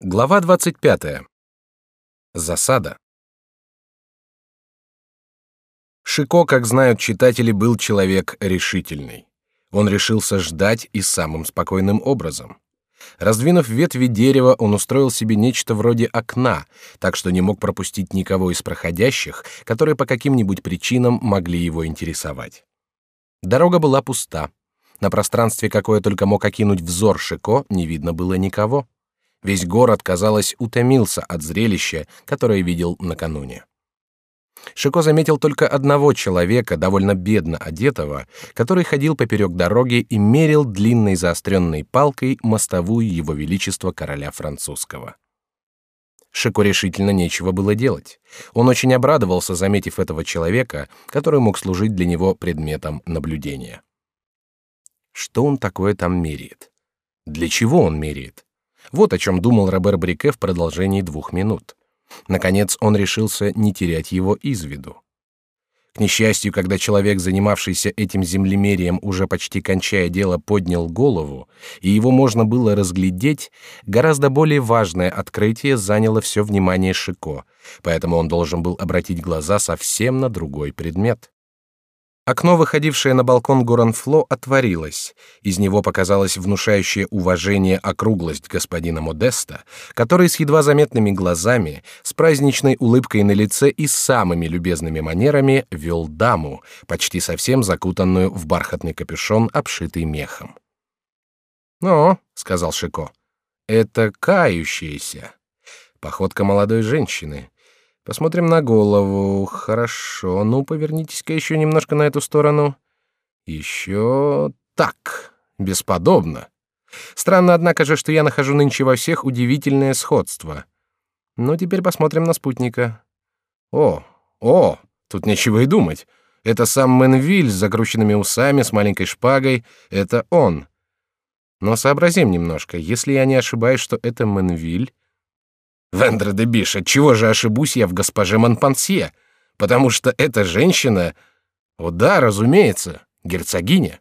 Глава 25. Засада. Шико, как знают читатели, был человек решительный. Он решился ждать и самым спокойным образом. Раздвинув ветви дерева, он устроил себе нечто вроде окна, так что не мог пропустить никого из проходящих, которые по каким-нибудь причинам могли его интересовать. Дорога была пуста. На пространстве, какое только мог окинуть взор Шико, не видно было никого. Весь город, казалось, утомился от зрелища, которое видел накануне. Шико заметил только одного человека, довольно бедно одетого, который ходил поперек дороги и мерил длинной заостренной палкой мостовую его величества короля французского. Шико решительно нечего было делать. Он очень обрадовался, заметив этого человека, который мог служить для него предметом наблюдения. Что он такое там меряет? Для чего он меряет? Вот о чем думал Робер Брике в продолжении двух минут. Наконец он решился не терять его из виду. К несчастью, когда человек, занимавшийся этим землемерием, уже почти кончая дело, поднял голову, и его можно было разглядеть, гораздо более важное открытие заняло все внимание Шико, поэтому он должен был обратить глаза совсем на другой предмет. Окно, выходившее на балкон Горанфло, отворилось. Из него показалась внушающая уважение округлость господина Модеста, который с едва заметными глазами, с праздничной улыбкой на лице и самыми любезными манерами вел даму, почти совсем закутанную в бархатный капюшон, обшитый мехом. «Ну», — сказал Шико, — «это кающаяся. Походка молодой женщины. Посмотрим на голову. Хорошо. Ну, повернитесь-ка еще немножко на эту сторону. Еще так. Бесподобно. Странно, однако же, что я нахожу нынче во всех удивительное сходство. Ну, теперь посмотрим на спутника. О, о, тут нечего и думать. Это сам Менвиль с закрученными усами, с маленькой шпагой. Это он. Но сообразим немножко. Если я не ошибаюсь, что это Менвиль, Вендра де Биш, чего же ошибусь я в госпоже Монпансье? Потому что эта женщина... О да, разумеется, герцогиня.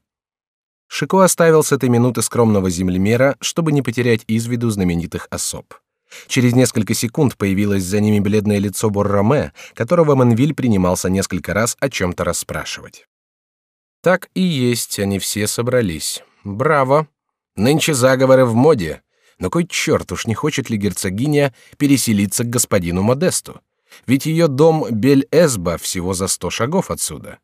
Шико оставил с этой минуты скромного землемера, чтобы не потерять из виду знаменитых особ. Через несколько секунд появилось за ними бледное лицо Борроме, которого Манвиль принимался несколько раз о чем-то расспрашивать. Так и есть, они все собрались. Браво! Нынче заговоры в моде. Но кой черт уж не хочет ли герцогиня переселиться к господину Модесту? Ведь ее дом Бель-Эсба всего за сто шагов отсюда.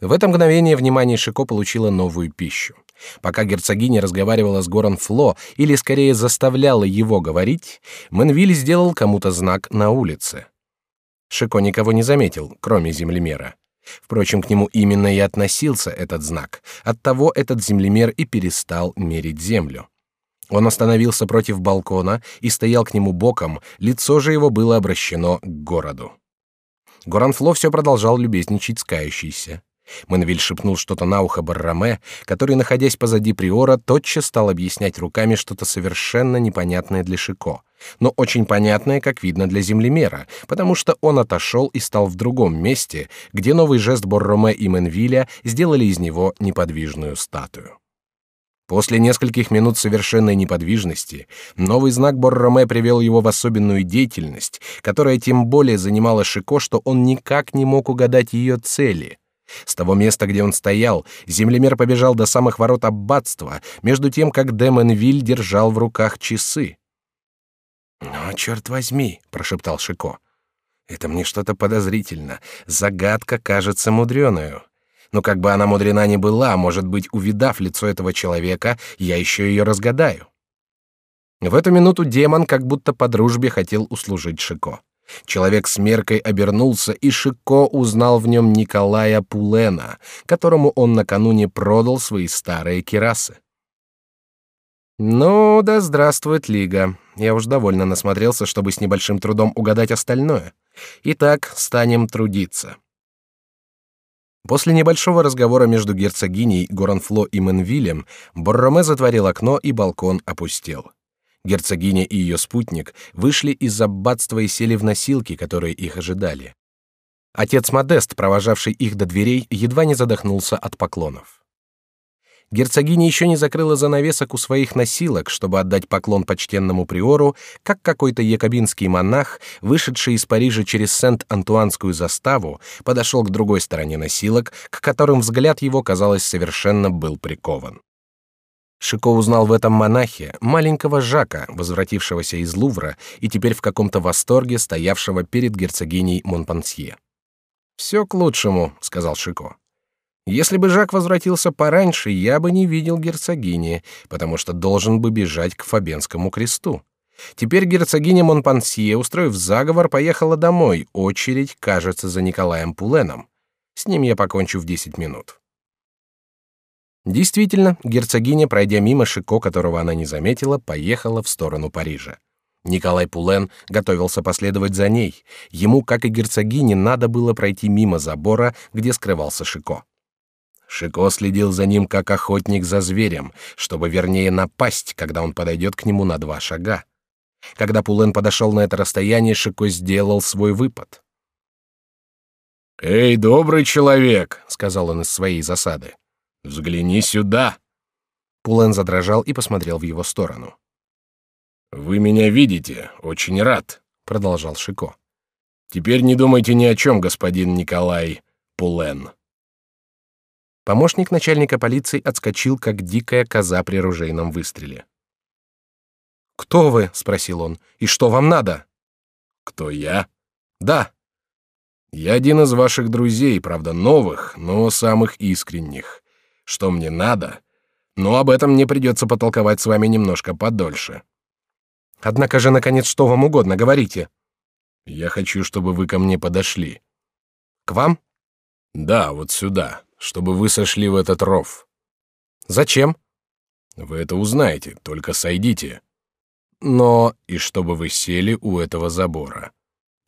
В это мгновение внимание Шико получило новую пищу. Пока герцогиня разговаривала с Горан Фло, или скорее заставляла его говорить, Менвиль сделал кому-то знак на улице. Шико никого не заметил, кроме землемера. Впрочем, к нему именно и относился этот знак. Оттого этот землемер и перестал мерить землю. Он остановился против балкона и стоял к нему боком, лицо же его было обращено к городу. Горанфло все продолжал любезничать с кающейся. Манвиль шепнул что-то на ухо Барраме, который, находясь позади приора, тотчас стал объяснять руками что-то совершенно непонятное для Шико, но очень понятное, как видно, для землемера, потому что он отошел и стал в другом месте, где новый жест Борроме и Менвиля сделали из него неподвижную статую. После нескольких минут совершенной неподвижности новый знак Борроме привел его в особенную деятельность, которая тем более занимала Шико, что он никак не мог угадать ее цели. С того места, где он стоял, землемер побежал до самых ворот аббатства, между тем, как Деменвиль держал в руках часы. «Ну, черт возьми!» — прошептал Шико. «Это мне что-то подозрительно. Загадка кажется мудреною но как бы она мудрена ни была, может быть, увидав лицо этого человека, я еще ее разгадаю. В эту минуту демон как будто по дружбе хотел услужить Шико. Человек с меркой обернулся, и Шико узнал в нем Николая Пулена, которому он накануне продал свои старые кирасы. Ну, да здравствует Лига. Я уж довольно насмотрелся, чтобы с небольшим трудом угадать остальное. Итак, станем трудиться. После небольшого разговора между герцогиней Горанфло и Менвилем Борроме затворил окно и балкон опустел. Герцогиня и ее спутник вышли из аббатства и сели в носилки, которые их ожидали. Отец Модест, провожавший их до дверей, едва не задохнулся от поклонов. Герцогиня еще не закрыла занавесок у своих носилок, чтобы отдать поклон почтенному приору, как какой-то якобинский монах, вышедший из Парижа через Сент-Антуанскую заставу, подошел к другой стороне носилок, к которым взгляд его, казалось, совершенно был прикован. Шико узнал в этом монахе маленького Жака, возвратившегося из Лувра и теперь в каком-то восторге стоявшего перед герцогиней Монпансье. «Все к лучшему», — сказал Шико. Если бы Жак возвратился пораньше, я бы не видел герцогини, потому что должен бы бежать к Фабенскому кресту. Теперь герцогиня Монпансье, устроив заговор, поехала домой. Очередь, кажется, за Николаем Пуленом. С ним я покончу в десять минут. Действительно, герцогиня, пройдя мимо Шико, которого она не заметила, поехала в сторону Парижа. Николай Пулен готовился последовать за ней. Ему, как и герцогине, надо было пройти мимо забора, где скрывался Шико. Шико следил за ним как охотник за зверем, чтобы вернее напасть, когда он подойдет к нему на два шага. Когда Пулен подошел на это расстояние, Шико сделал свой выпад. «Эй, добрый человек!» — сказал он из своей засады. «Взгляни сюда!» Пулен задрожал и посмотрел в его сторону. «Вы меня видите, очень рад», — продолжал Шико. «Теперь не думайте ни о чем, господин Николай Пулен». Помощник начальника полиции отскочил, как дикая коза при ружейном выстреле. «Кто вы?» — спросил он. «И что вам надо?» «Кто я?» «Да». «Я один из ваших друзей, правда, новых, но самых искренних. Что мне надо? Но об этом мне придется потолковать с вами немножко подольше». «Однако же, наконец, что вам угодно, говорите». «Я хочу, чтобы вы ко мне подошли». «К вам?» «Да, вот сюда чтобы вы сошли в этот ров. Зачем? Вы это узнаете, только сойдите. Но и чтобы вы сели у этого забора.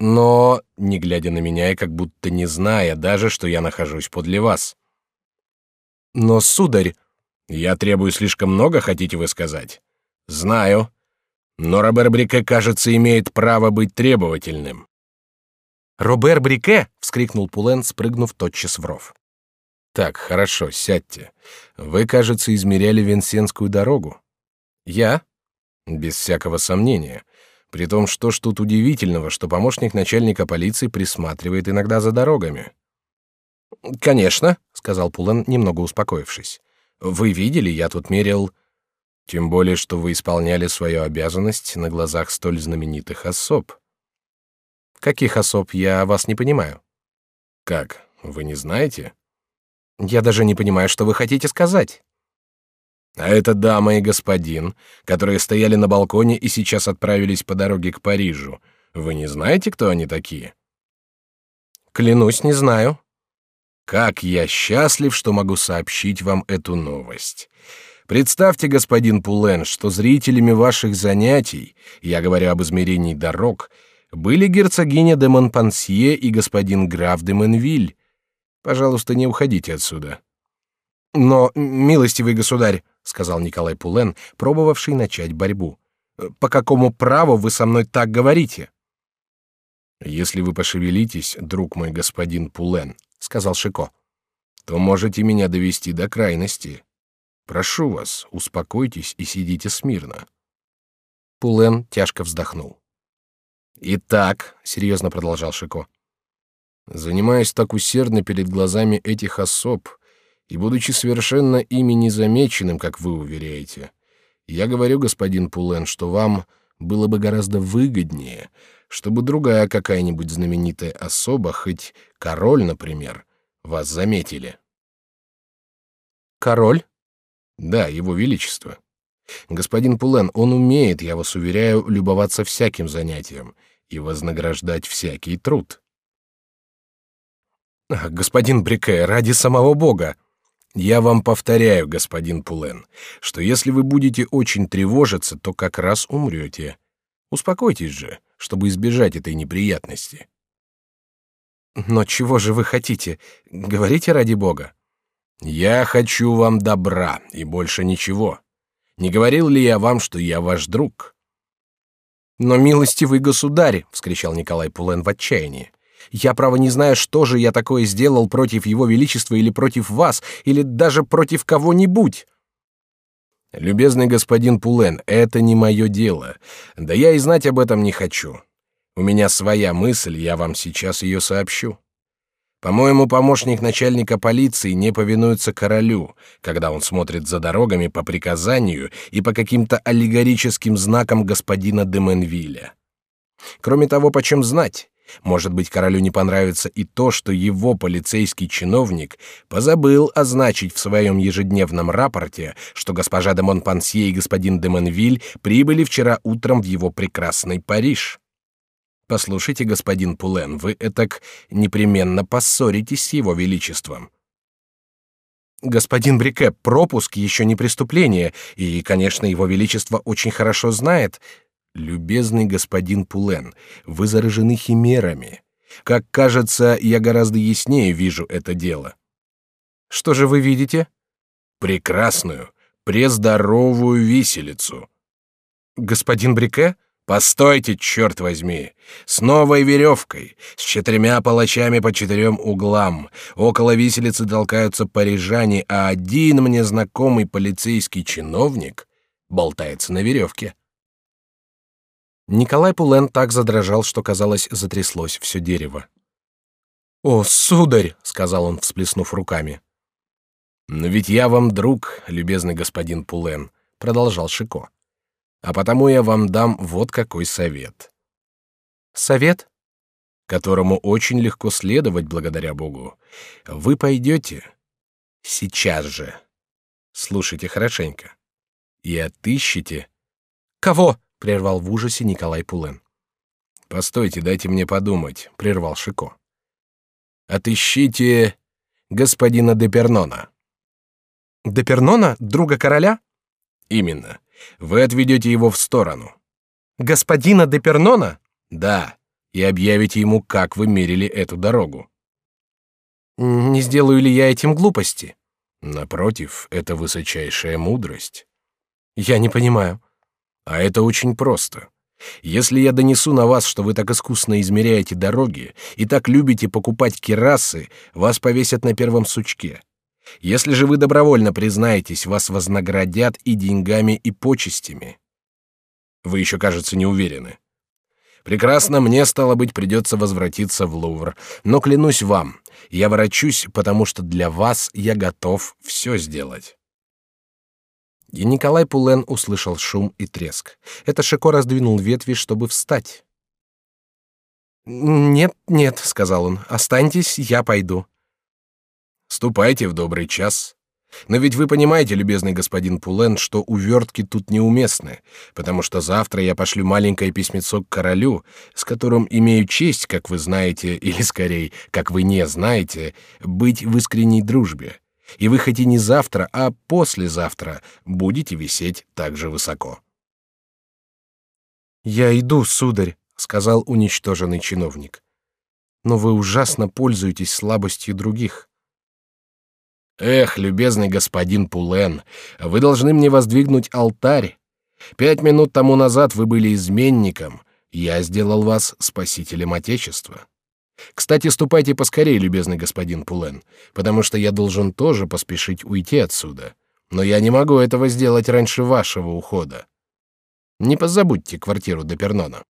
Но, не глядя на меня и как будто не зная даже, что я нахожусь подле вас. Но, сударь, я требую слишком много, хотите вы сказать? Знаю. Но Робер Брике, кажется, имеет право быть требовательным. Робер Брике! вскрикнул Пулен, спрыгнув тотчас в ров. Так, хорошо, сядьте. Вы, кажется, измеряли Венсенскую дорогу. Я? Без всякого сомнения. При том, что ж тут удивительного, что помощник начальника полиции присматривает иногда за дорогами. Конечно, сказал Пулан, немного успокоившись. Вы видели, я тут мерил. Тем более, что вы исполняли свою обязанность на глазах столь знаменитых особ. Каких особ я вас не понимаю? Как? Вы не знаете? Я даже не понимаю, что вы хотите сказать. А это дама и господин, которые стояли на балконе и сейчас отправились по дороге к Парижу. Вы не знаете, кто они такие? Клянусь, не знаю. Как я счастлив, что могу сообщить вам эту новость. Представьте, господин Пулен, что зрителями ваших занятий, я говорю об измерении дорог, были герцогиня де Монпансье и господин граф де Менвиль, Пожалуйста, не уходите отсюда. Но, милостивый государь, сказал Николай Пулен, пробовавший начать борьбу. По какому праву вы со мной так говорите? Если вы пошевелитесь, друг мой господин Пулен, сказал Шико, то можете меня довести до крайности. Прошу вас, успокойтесь и сидите смирно. Пулен тяжко вздохнул. Итак, серьезно продолжал Шико, занимаясь так усердно перед глазами этих особ и будучи совершенно ими незамеченным, как вы уверяете, я говорю, господин Пулен, что вам было бы гораздо выгоднее, чтобы другая какая-нибудь знаменитая особа, хоть король, например, вас заметили. Король? Да, его величество. Господин Пулен, он умеет, я вас уверяю, любоваться всяким занятием и вознаграждать всякий труд. Господин Брике, ради самого Бога. Я вам повторяю, господин Пулен, что если вы будете очень тревожиться, то как раз умрете. Успокойтесь же, чтобы избежать этой неприятности. Но чего же вы хотите? Говорите ради Бога. Я хочу вам добра и больше ничего. Не говорил ли я вам, что я ваш друг? Но милостивый государь, вскричал Николай Пулен в отчаянии. Я право не знаю, что же я такое сделал против его величества или против вас, или даже против кого-нибудь. Любезный господин Пулен, это не мое дело. Да я и знать об этом не хочу. У меня своя мысль, я вам сейчас ее сообщу. По-моему, помощник начальника полиции не повинуется королю, когда он смотрит за дорогами по приказанию и по каким-то аллегорическим знакам господина де. Кроме того, почем знать? Может быть, королю не понравится и то, что его полицейский чиновник позабыл означить в своем ежедневном рапорте, что госпожа де Монпансье и господин де Менвиль прибыли вчера утром в его прекрасный Париж. Послушайте, господин Пулен, вы этак непременно поссоритесь с его величеством. Господин Брике, пропуск еще не преступление, и, конечно, его величество очень хорошо знает. Любезный господин Пулен, вы заражены химерами. Как кажется, я гораздо яснее вижу это дело. Что же вы видите? Прекрасную, прездоровую виселицу. Господин Брике? Постойте, черт возьми! С новой веревкой, с четырьмя палачами по четырем углам. Около виселицы толкаются парижане, а один мне знакомый полицейский чиновник болтается на веревке. Николай Пулен так задрожал, что, казалось, затряслось все дерево. «О, сударь!» — сказал он, всплеснув руками. «Но ведь я вам друг, любезный господин Пулен», — продолжал Шико. А потому я вам дам вот какой совет. Совет, которому очень легко следовать благодаря Богу. Вы пойдете сейчас же. Слушайте хорошенько. И отыщите. Кого? Прервал в ужасе Николай Пулен. Постойте, дайте мне подумать, прервал Шико. Отыщите господина Депернона. Депернона, друга короля? Именно. Вы отведете его в сторону. Господина де Пернона? Да. И объявите ему, как вы мерили эту дорогу. Не сделаю ли я этим глупости? Напротив, это высочайшая мудрость. Я не понимаю. А это очень просто. Если я донесу на вас, что вы так искусно измеряете дороги и так любите покупать кирасы, вас повесят на первом сучке. Если же вы добровольно признаетесь, вас вознаградят и деньгами, и почестями. Вы еще, кажется, не уверены. Прекрасно, мне стало быть придется возвратиться в Лувр, но клянусь вам, я ворочусь, потому что для вас я готов все сделать. И Николай Пулен услышал шум и треск. Это Шико раздвинул ветви, чтобы встать. Нет, нет, сказал он, останьтесь, я пойду. Ступайте в добрый час. Но ведь вы понимаете, любезный господин Пулен, что увертки тут неуместны, потому что завтра я пошлю маленькое письмецо к королю, с которым имею честь, как вы знаете, или скорее, как вы не знаете, быть в искренней дружбе. И вы хоть и не завтра, а послезавтра будете висеть так же высоко. Я иду, сударь, сказал уничтоженный чиновник. Но вы ужасно пользуетесь слабостью других. Эх, любезный господин Пулен, вы должны мне воздвигнуть алтарь. Пять минут тому назад вы были изменником, я сделал вас спасителем Отечества. Кстати, ступайте поскорее, любезный господин Пулен, потому что я должен тоже поспешить уйти отсюда. Но я не могу этого сделать раньше вашего ухода. Не позабудьте квартиру до Пернона.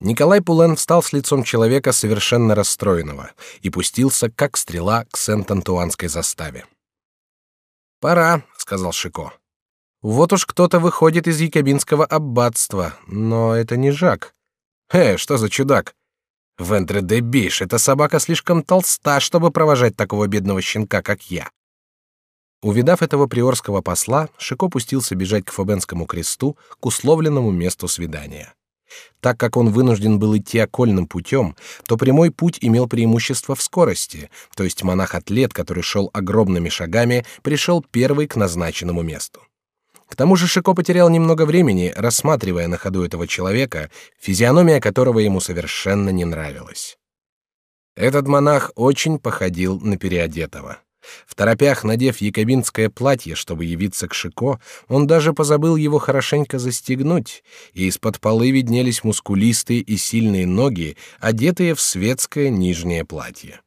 Николай Пулен встал с лицом человека совершенно расстроенного и пустился, как стрела, к Сент-Антуанской заставе. «Пора», — сказал Шико. «Вот уж кто-то выходит из якобинского аббатства, но это не Жак. Э, что за чудак? Вентре де Биш, эта собака слишком толста, чтобы провожать такого бедного щенка, как я». Увидав этого приорского посла, Шико пустился бежать к Фабенскому кресту, к условленному месту свидания. Так как он вынужден был идти окольным путем, то прямой путь имел преимущество в скорости, то есть монах-атлет, который шел огромными шагами, пришел первый к назначенному месту. К тому же Шико потерял немного времени, рассматривая на ходу этого человека, физиономия которого ему совершенно не нравилась. Этот монах очень походил на переодетого. В торопях, надев якобинское платье, чтобы явиться к Шико, он даже позабыл его хорошенько застегнуть, и из-под полы виднелись мускулистые и сильные ноги, одетые в светское нижнее платье.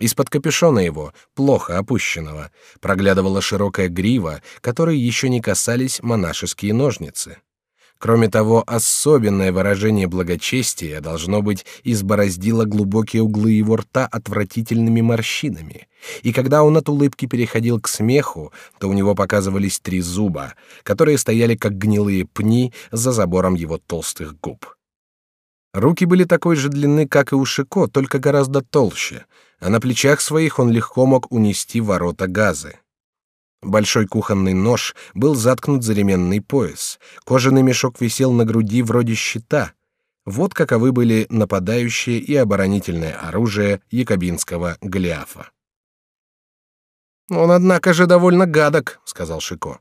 Из-под капюшона его, плохо опущенного, проглядывала широкая грива, которой еще не касались монашеские ножницы. Кроме того, особенное выражение благочестия должно быть избороздило глубокие углы его рта отвратительными морщинами, и когда он от улыбки переходил к смеху, то у него показывались три зуба, которые стояли как гнилые пни за забором его толстых губ. Руки были такой же длины, как и у Шико, только гораздо толще, а на плечах своих он легко мог унести ворота газы. Большой кухонный нож был заткнут за ременный пояс, кожаный мешок висел на груди вроде щита. Вот каковы были нападающее и оборонительное оружие якобинского Голиафа. «Он, однако же, довольно гадок», — сказал Шико.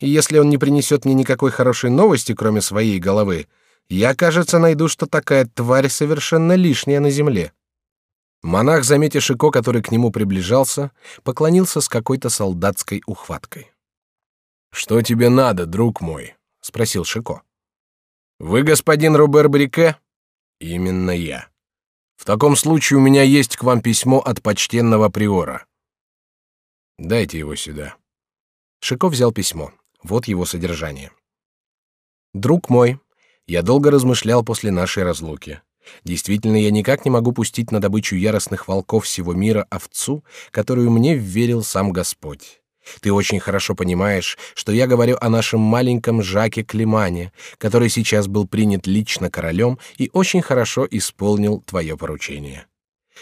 «И если он не принесет мне никакой хорошей новости, кроме своей головы, я, кажется, найду, что такая тварь совершенно лишняя на земле». Монах, заметив Шико, который к нему приближался, поклонился с какой-то солдатской ухваткой. «Что тебе надо, друг мой?» — спросил Шико. «Вы господин Робер Брике?» «Именно я. В таком случае у меня есть к вам письмо от почтенного приора. Дайте его сюда». Шико взял письмо. Вот его содержание. «Друг мой, я долго размышлял после нашей разлуки. Действительно, я никак не могу пустить на добычу яростных волков всего мира овцу, которую мне вверил сам Господь. Ты очень хорошо понимаешь, что я говорю о нашем маленьком Жаке Климане, который сейчас был принят лично королем и очень хорошо исполнил твое поручение.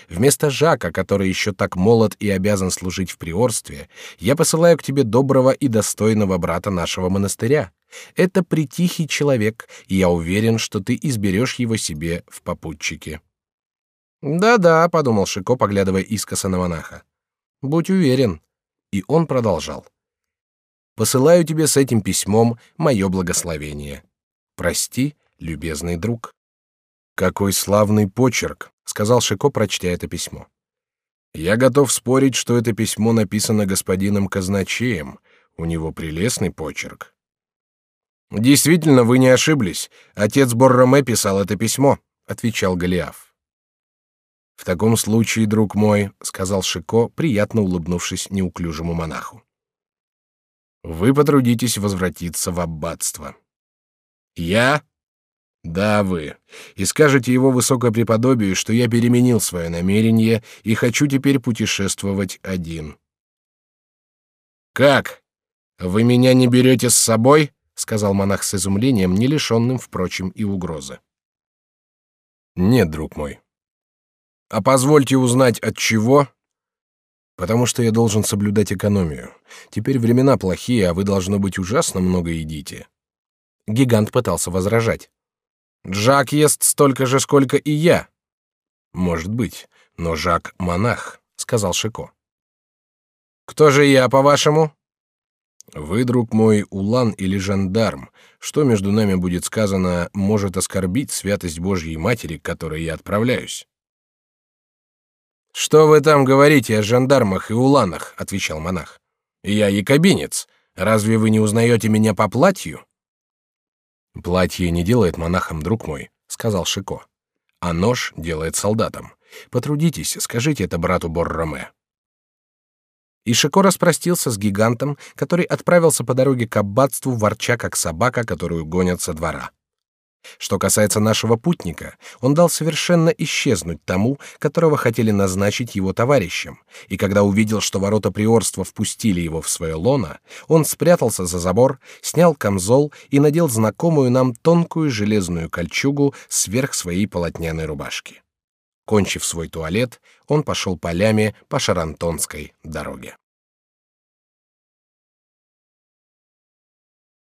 Вместо Жака, который еще так молод и обязан служить в приорстве, я посылаю к тебе доброго и достойного брата нашего монастыря, это притихий человек, и я уверен, что ты изберешь его себе в попутчике. Да-да, подумал Шико, поглядывая искоса на монаха. Будь уверен. И он продолжал. Посылаю тебе с этим письмом мое благословение. Прости, любезный друг. Какой славный почерк, сказал Шико, прочтя это письмо. Я готов спорить, что это письмо написано господином казначеем. У него прелестный почерк. Действительно, вы не ошиблись. Отец Борроме писал это письмо, отвечал Голиаф. В таком случае, друг мой, сказал Шико, приятно улыбнувшись неуклюжему монаху. Вы потрудитесь возвратиться в аббатство. Я? Да, вы. И скажете его высокопреподобию, что я переменил свое намерение и хочу теперь путешествовать один. Как? Вы меня не берете с собой? сказал монах с изумлением, не лишенным, впрочем, и угрозы. Нет, друг мой. А позвольте узнать от чего? Потому что я должен соблюдать экономию. Теперь времена плохие, а вы должно быть ужасно много едите. Гигант пытался возражать. Жак ест столько же, сколько и я. Может быть, но Жак монах, сказал Шико. Кто же я, по-вашему? Вы, друг мой, улан или жандарм, что между нами будет сказано, может оскорбить святость Божьей Матери, к которой я отправляюсь. Что вы там говорите о жандармах и уланах? отвечал монах. Я якобинец. Разве вы не узнаете меня по платью? Платье не делает монахом, друг мой, сказал Шико. А нож делает солдатом. Потрудитесь, скажите это брату Борроме. И Шико распростился с гигантом, который отправился по дороге к аббатству, ворча как собака, которую гонят со двора. Что касается нашего путника, он дал совершенно исчезнуть тому, которого хотели назначить его товарищем, и когда увидел, что ворота приорства впустили его в свое лоно, он спрятался за забор, снял камзол и надел знакомую нам тонкую железную кольчугу сверх своей полотняной рубашки. Кончив свой туалет, он пошел полями по Шарантонской дороге.